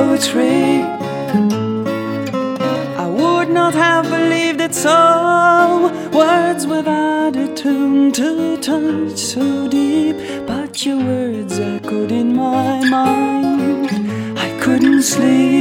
poetry. I would not have believed it so. Words without a tune to touch so deep, but your words echoed in my mind. I couldn't sleep.